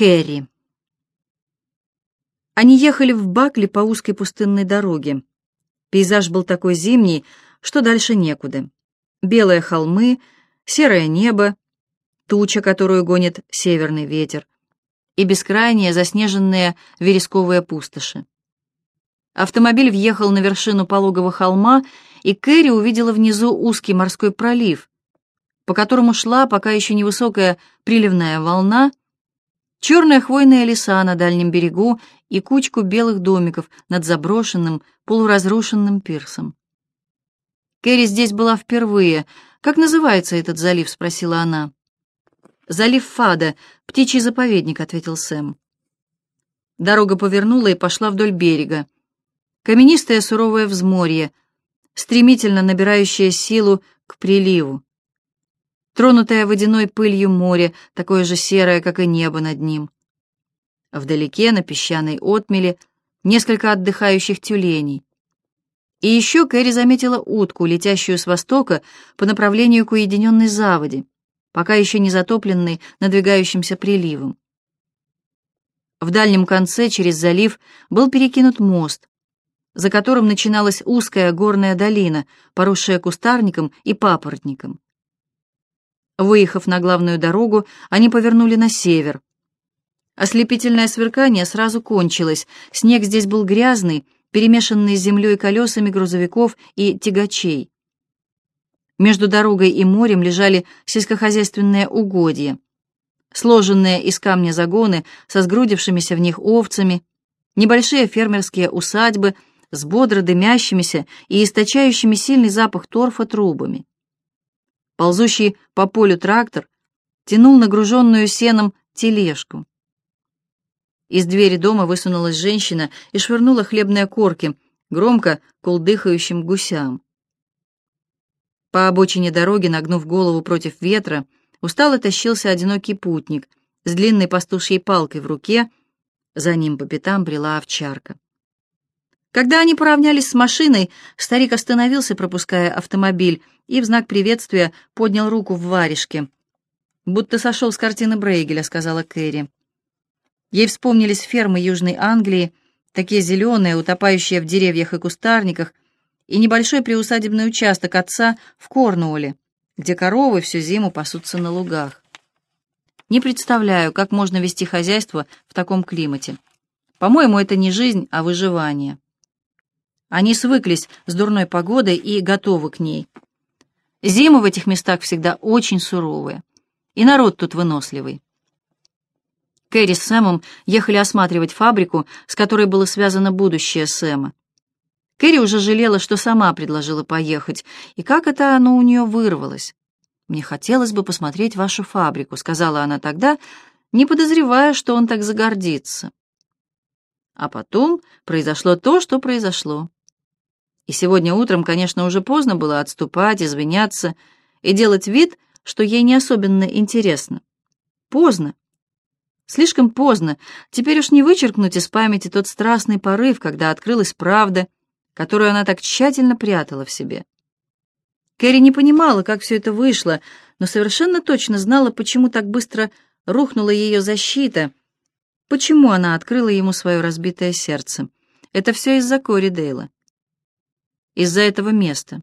Кэрри. Они ехали в Бакли по узкой пустынной дороге. Пейзаж был такой зимний, что дальше некуда. Белые холмы, серое небо, туча, которую гонит северный ветер, и бескрайние заснеженные вересковые пустоши. Автомобиль въехал на вершину пологого холма, и Кэрри увидела внизу узкий морской пролив, по которому шла пока еще невысокая приливная волна, черные хвойные леса на дальнем берегу и кучку белых домиков над заброшенным, полуразрушенным пирсом. Кэрри здесь была впервые. «Как называется этот залив?» — спросила она. «Залив Фада, птичий заповедник», — ответил Сэм. Дорога повернула и пошла вдоль берега. Каменистое суровое взморье, стремительно набирающее силу к приливу тронутое водяной пылью море, такое же серое, как и небо над ним. Вдалеке, на песчаной отмеле, несколько отдыхающих тюленей. И еще Кэрри заметила утку, летящую с востока по направлению к уединенной заводе, пока еще не затопленной надвигающимся приливом. В дальнем конце, через залив, был перекинут мост, за которым начиналась узкая горная долина, поросшая кустарником и папоротником. Выехав на главную дорогу, они повернули на север. Ослепительное сверкание сразу кончилось. Снег здесь был грязный, перемешанный с землей колесами грузовиков и тягачей. Между дорогой и морем лежали сельскохозяйственные угодья, сложенные из камня загоны со сгрудившимися в них овцами, небольшие фермерские усадьбы с бодро дымящимися и источающими сильный запах торфа трубами. Ползущий по полю трактор тянул нагруженную сеном тележку. Из двери дома высунулась женщина и швырнула хлебные корки, громко кулдыхающим гусям. По обочине дороги, нагнув голову против ветра, устало тащился одинокий путник с длинной пастушьей палкой в руке, за ним по пятам брела овчарка. Когда они поравнялись с машиной, старик остановился, пропуская автомобиль, и в знак приветствия поднял руку в варежке. «Будто сошел с картины Брейгеля», — сказала Кэрри. Ей вспомнились фермы Южной Англии, такие зеленые, утопающие в деревьях и кустарниках, и небольшой приусадебный участок отца в Корнуолле, где коровы всю зиму пасутся на лугах. Не представляю, как можно вести хозяйство в таком климате. По-моему, это не жизнь, а выживание. Они свыклись с дурной погодой и готовы к ней. Зимы в этих местах всегда очень суровые, и народ тут выносливый. Кэрри с Сэмом ехали осматривать фабрику, с которой было связано будущее Сэма. Кэрри уже жалела, что сама предложила поехать, и как это оно у нее вырвалось. «Мне хотелось бы посмотреть вашу фабрику», — сказала она тогда, не подозревая, что он так загордится. А потом произошло то, что произошло. И сегодня утром, конечно, уже поздно было отступать, извиняться и делать вид, что ей не особенно интересно. Поздно. Слишком поздно. Теперь уж не вычеркнуть из памяти тот страстный порыв, когда открылась правда, которую она так тщательно прятала в себе. Кэрри не понимала, как все это вышло, но совершенно точно знала, почему так быстро рухнула ее защита, почему она открыла ему свое разбитое сердце. Это все из-за Кори Дейла из-за этого места.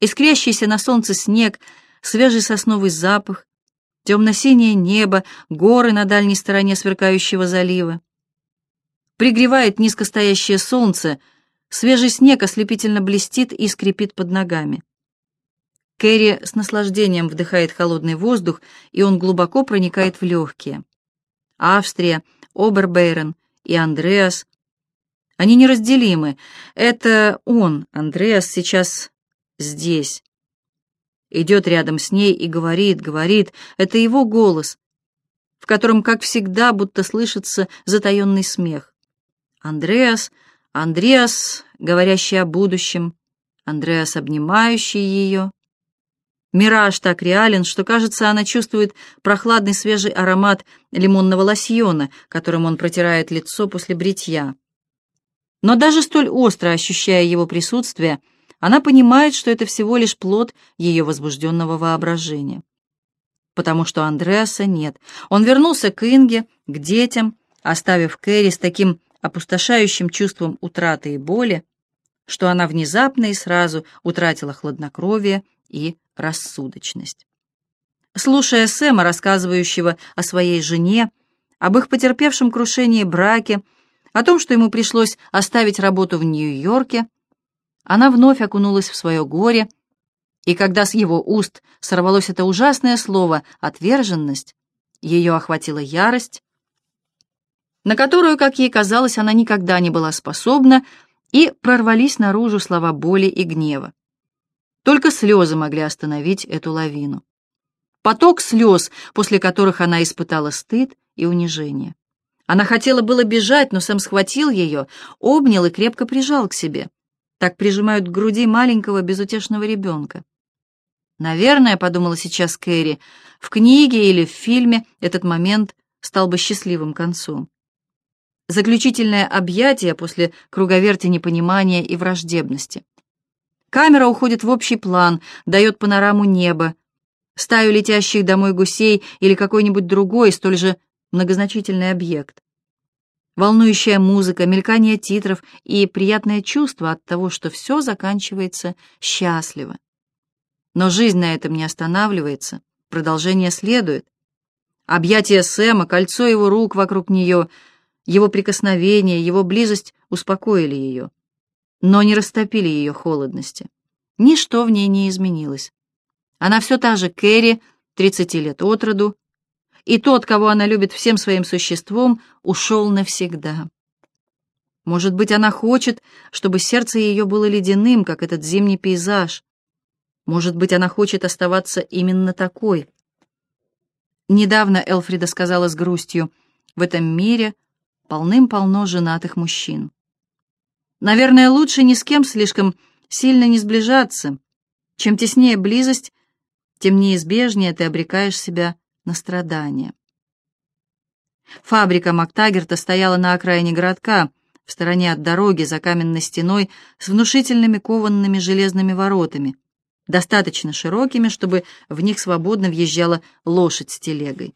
Искрящийся на солнце снег, свежий сосновый запах, темно-синее небо, горы на дальней стороне сверкающего залива. Пригревает низкостоящее солнце, свежий снег ослепительно блестит и скрипит под ногами. Кэрри с наслаждением вдыхает холодный воздух, и он глубоко проникает в легкие. Австрия, Обербейрен и Андреас они неразделимы. Это он, Андреас, сейчас здесь. Идет рядом с ней и говорит, говорит. Это его голос, в котором, как всегда, будто слышится затаенный смех. Андреас, Андреас, говорящий о будущем, Андреас, обнимающий ее. Мираж так реален, что, кажется, она чувствует прохладный свежий аромат лимонного лосьона, которым он протирает лицо после бритья. Но даже столь остро ощущая его присутствие, она понимает, что это всего лишь плод ее возбужденного воображения. потому что Андреаса нет. Он вернулся к Инге, к детям, оставив Кэрри с таким опустошающим чувством утраты и боли, что она внезапно и сразу утратила хладнокровие и рассудочность. Слушая Сэма, рассказывающего о своей жене, об их потерпевшем крушении браке, о том, что ему пришлось оставить работу в Нью-Йорке, она вновь окунулась в свое горе, и когда с его уст сорвалось это ужасное слово «отверженность», ее охватила ярость, на которую, как ей казалось, она никогда не была способна, и прорвались наружу слова боли и гнева. Только слезы могли остановить эту лавину. Поток слез, после которых она испытала стыд и унижение. Она хотела было бежать, но Сэм схватил ее, обнял и крепко прижал к себе. Так прижимают к груди маленького безутешного ребенка. Наверное, подумала сейчас Кэрри, в книге или в фильме этот момент стал бы счастливым концом. Заключительное объятие после круговерти непонимания и враждебности. Камера уходит в общий план, дает панораму неба, стаю летящих домой гусей или какой-нибудь другой, столь же многозначительный объект. Волнующая музыка, мелькание титров и приятное чувство от того, что все заканчивается счастливо. Но жизнь на этом не останавливается, продолжение следует. Объятие Сэма, кольцо его рук вокруг нее, его прикосновение, его близость успокоили ее, но не растопили ее холодности. Ничто в ней не изменилось. Она все та же Кэрри, 30 лет от роду, и тот, кого она любит всем своим существом, ушел навсегда. Может быть, она хочет, чтобы сердце ее было ледяным, как этот зимний пейзаж. Может быть, она хочет оставаться именно такой. Недавно Элфрида сказала с грустью, в этом мире полным-полно женатых мужчин. Наверное, лучше ни с кем слишком сильно не сближаться. Чем теснее близость, тем неизбежнее ты обрекаешь себя на страдания. Фабрика Мактагерта стояла на окраине городка, в стороне от дороги, за каменной стеной, с внушительными кованными железными воротами, достаточно широкими, чтобы в них свободно въезжала лошадь с телегой.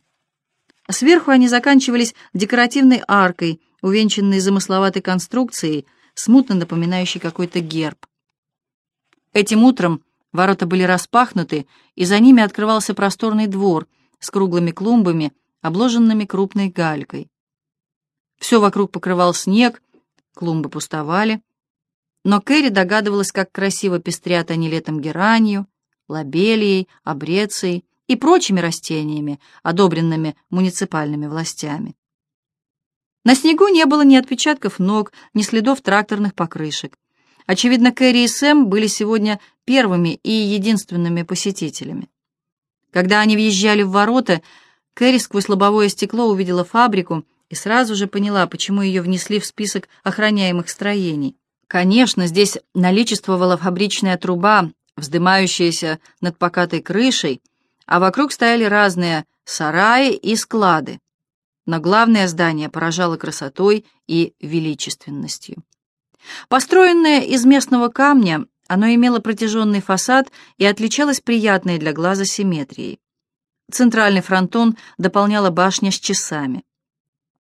Сверху они заканчивались декоративной аркой, увенчанной замысловатой конструкцией, смутно напоминающей какой-то герб. Этим утром Ворота были распахнуты, и за ними открывался просторный двор с круглыми клумбами, обложенными крупной галькой. Все вокруг покрывал снег, клумбы пустовали. Но Кэрри догадывалась, как красиво пестрят они летом геранью, лобелией, обрецией и прочими растениями, одобренными муниципальными властями. На снегу не было ни отпечатков ног, ни следов тракторных покрышек. Очевидно, Кэрри и Сэм были сегодня первыми и единственными посетителями. Когда они въезжали в ворота, Кэрри сквозь лобовое стекло увидела фабрику и сразу же поняла, почему ее внесли в список охраняемых строений. Конечно, здесь наличествовала фабричная труба, вздымающаяся над покатой крышей, а вокруг стояли разные сараи и склады. Но главное здание поражало красотой и величественностью. Построенное из местного камня, оно имело протяженный фасад и отличалось приятной для глаза симметрией. Центральный фронтон дополняла башня с часами.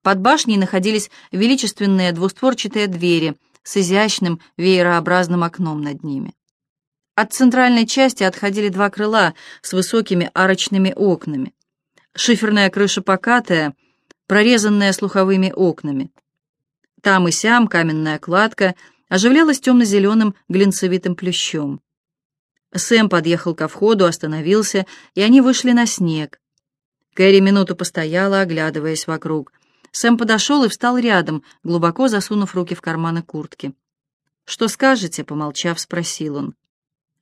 Под башней находились величественные двустворчатые двери с изящным веерообразным окном над ними. От центральной части отходили два крыла с высокими арочными окнами. Шиферная крыша покатая, прорезанная слуховыми окнами. Там и сям каменная кладка оживлялась темно-зеленым глинцевитым плющом. Сэм подъехал ко входу, остановился, и они вышли на снег. Кэрри минуту постояла, оглядываясь вокруг. Сэм подошел и встал рядом, глубоко засунув руки в карманы куртки. «Что скажете?» — помолчав, спросил он.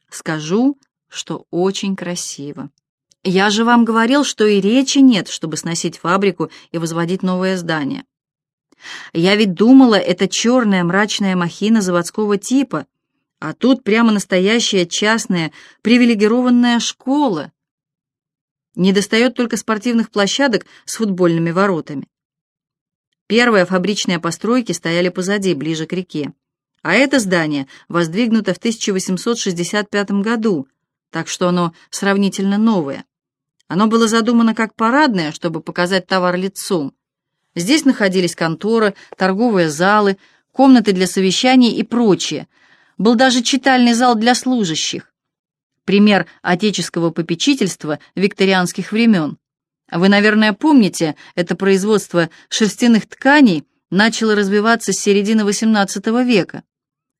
«Скажу, что очень красиво. Я же вам говорил, что и речи нет, чтобы сносить фабрику и возводить новое здание. Я ведь думала, это черная мрачная махина заводского типа, а тут прямо настоящая частная привилегированная школа. Не достает только спортивных площадок с футбольными воротами. Первые фабричные постройки стояли позади, ближе к реке. А это здание воздвигнуто в 1865 году, так что оно сравнительно новое. Оно было задумано как парадное, чтобы показать товар лицом. Здесь находились конторы, торговые залы, комнаты для совещаний и прочее. Был даже читальный зал для служащих. Пример отеческого попечительства викторианских времен. Вы, наверное, помните, это производство шерстяных тканей начало развиваться с середины XVIII века.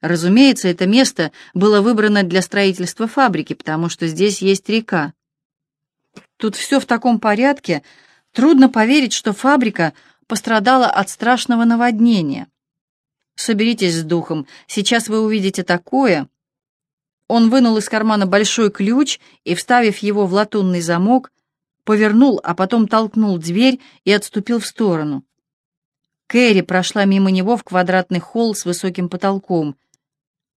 Разумеется, это место было выбрано для строительства фабрики, потому что здесь есть река. Тут все в таком порядке, трудно поверить, что фабрика пострадала от страшного наводнения. Соберитесь с духом, сейчас вы увидите такое. Он вынул из кармана большой ключ и, вставив его в латунный замок, повернул, а потом толкнул дверь и отступил в сторону. Кэрри прошла мимо него в квадратный холл с высоким потолком.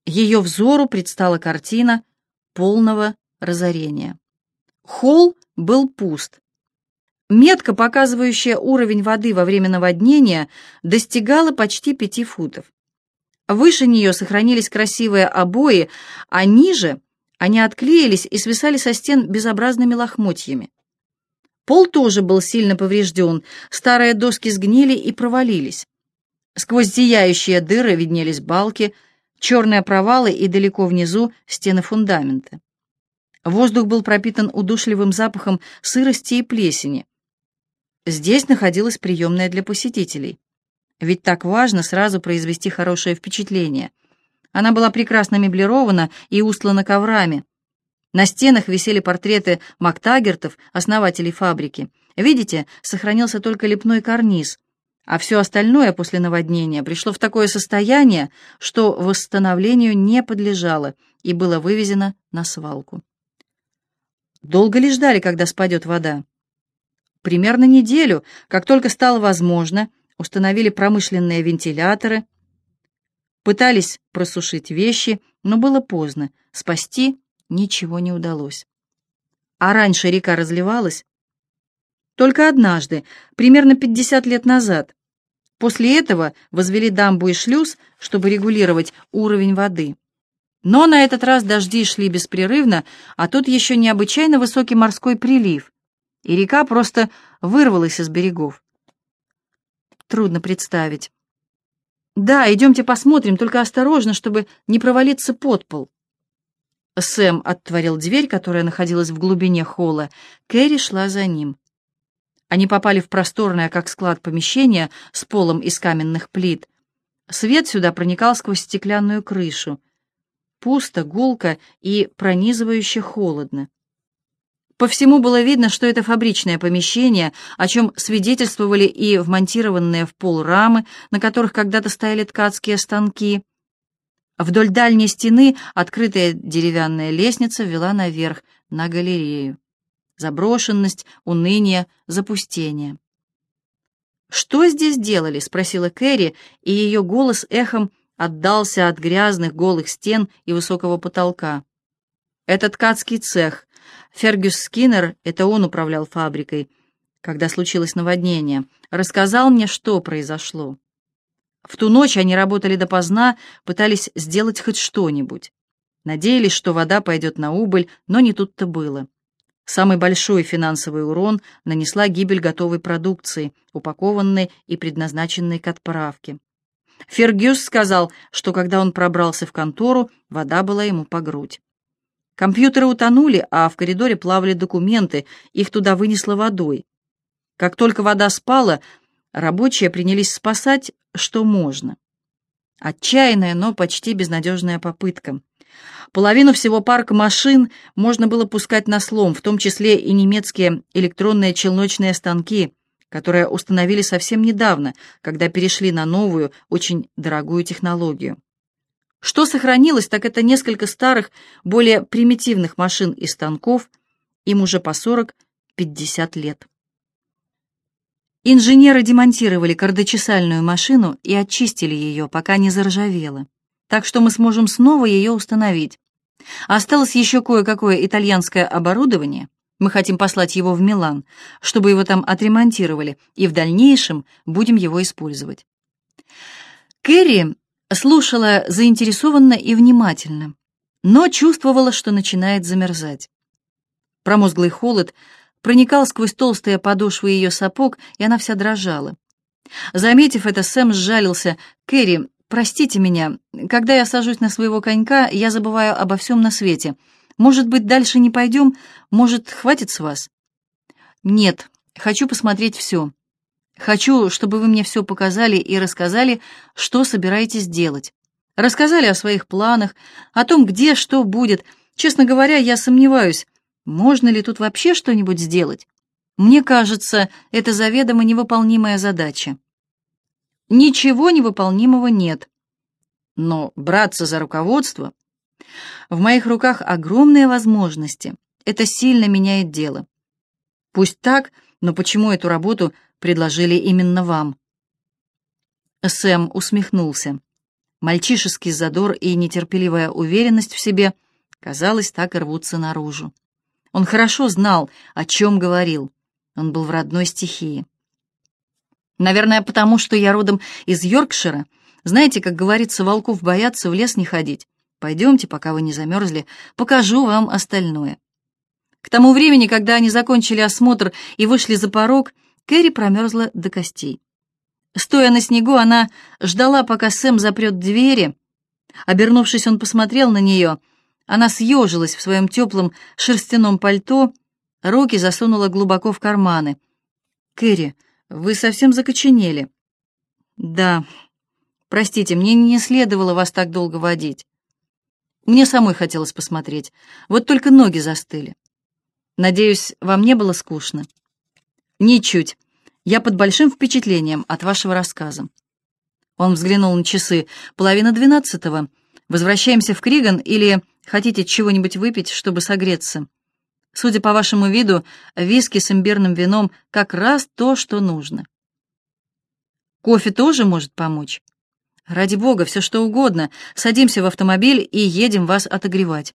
Ее взору предстала картина полного разорения. Холл был пуст. Метка, показывающая уровень воды во время наводнения, достигала почти пяти футов. Выше нее сохранились красивые обои, а ниже они отклеились и свисали со стен безобразными лохмотьями. Пол тоже был сильно поврежден, старые доски сгнили и провалились. Сквозь зияющие дыры виднелись балки, черные провалы и далеко внизу стены фундамента. Воздух был пропитан удушливым запахом сырости и плесени. Здесь находилась приемная для посетителей. Ведь так важно сразу произвести хорошее впечатление. Она была прекрасно меблирована и устлана коврами. На стенах висели портреты Мактагертов, основателей фабрики. Видите, сохранился только лепной карниз, а все остальное после наводнения пришло в такое состояние, что восстановлению не подлежало и было вывезено на свалку. Долго ли ждали, когда спадет вода? Примерно неделю, как только стало возможно, установили промышленные вентиляторы, пытались просушить вещи, но было поздно, спасти ничего не удалось. А раньше река разливалась? Только однажды, примерно 50 лет назад. После этого возвели дамбу и шлюз, чтобы регулировать уровень воды. Но на этот раз дожди шли беспрерывно, а тут еще необычайно высокий морской прилив, и река просто вырвалась из берегов. Трудно представить. «Да, идемте посмотрим, только осторожно, чтобы не провалиться под пол». Сэм отворил дверь, которая находилась в глубине холла. Кэрри шла за ним. Они попали в просторное, как склад, помещение с полом из каменных плит. Свет сюда проникал сквозь стеклянную крышу пусто, гулко и пронизывающе холодно. По всему было видно, что это фабричное помещение, о чем свидетельствовали и вмонтированные в пол рамы, на которых когда-то стояли ткацкие станки. Вдоль дальней стены открытая деревянная лестница вела наверх, на галерею. Заброшенность, уныние, запустение. «Что здесь делали?» — спросила Кэрри, и ее голос эхом отдался от грязных голых стен и высокого потолка. Этот ткацкий цех. Фергюс Скиннер, это он управлял фабрикой, когда случилось наводнение, рассказал мне, что произошло. В ту ночь они работали допоздна, пытались сделать хоть что-нибудь. Надеялись, что вода пойдет на убыль, но не тут-то было. Самый большой финансовый урон нанесла гибель готовой продукции, упакованной и предназначенной к отправке. Фергюс сказал, что когда он пробрался в контору, вода была ему по грудь. Компьютеры утонули, а в коридоре плавали документы, их туда вынесло водой. Как только вода спала, рабочие принялись спасать, что можно. Отчаянная, но почти безнадежная попытка. Половину всего парка машин можно было пускать на слом, в том числе и немецкие электронные челночные станки — которые установили совсем недавно, когда перешли на новую, очень дорогую технологию. Что сохранилось, так это несколько старых, более примитивных машин и станков, им уже по 40-50 лет. Инженеры демонтировали кардочесальную машину и очистили ее, пока не заржавела. Так что мы сможем снова ее установить. Осталось еще кое-какое итальянское оборудование, мы хотим послать его в Милан, чтобы его там отремонтировали, и в дальнейшем будем его использовать. Кэрри слушала заинтересованно и внимательно, но чувствовала, что начинает замерзать. Промозглый холод проникал сквозь толстые подошвы ее сапог, и она вся дрожала. Заметив это, Сэм сжалился. «Кэрри, простите меня. Когда я сажусь на своего конька, я забываю обо всем на свете. Может быть, дальше не пойдем? Может, хватит с вас?» «Нет, хочу посмотреть все. Хочу, чтобы вы мне все показали и рассказали, что собираетесь делать. Рассказали о своих планах, о том, где что будет. Честно говоря, я сомневаюсь, можно ли тут вообще что-нибудь сделать. Мне кажется, это заведомо невыполнимая задача. Ничего невыполнимого нет. Но браться за руководство... В моих руках огромные возможности. Это сильно меняет дело. Пусть так, но почему эту работу предложили именно вам?» Сэм усмехнулся. Мальчишеский задор и нетерпеливая уверенность в себе, казалось, так и рвутся наружу. Он хорошо знал, о чем говорил. Он был в родной стихии. «Наверное, потому что я родом из Йоркшира. Знаете, как говорится, волков боятся в лес не ходить. Пойдемте, пока вы не замерзли, покажу вам остальное». К тому времени, когда они закончили осмотр и вышли за порог, Кэрри промерзла до костей. Стоя на снегу, она ждала, пока Сэм запрет двери. Обернувшись, он посмотрел на нее. Она съежилась в своем теплом шерстяном пальто, руки засунула глубоко в карманы. «Кэрри, вы совсем закоченели». «Да. Простите, мне не следовало вас так долго водить. Мне самой хотелось посмотреть. Вот только ноги застыли. Надеюсь, вам не было скучно?» «Ничуть. Я под большим впечатлением от вашего рассказа». Он взглянул на часы. «Половина двенадцатого. Возвращаемся в Криган или хотите чего-нибудь выпить, чтобы согреться? Судя по вашему виду, виски с имбирным вином как раз то, что нужно. Кофе тоже может помочь. Ради бога, все что угодно. Садимся в автомобиль и едем вас отогревать.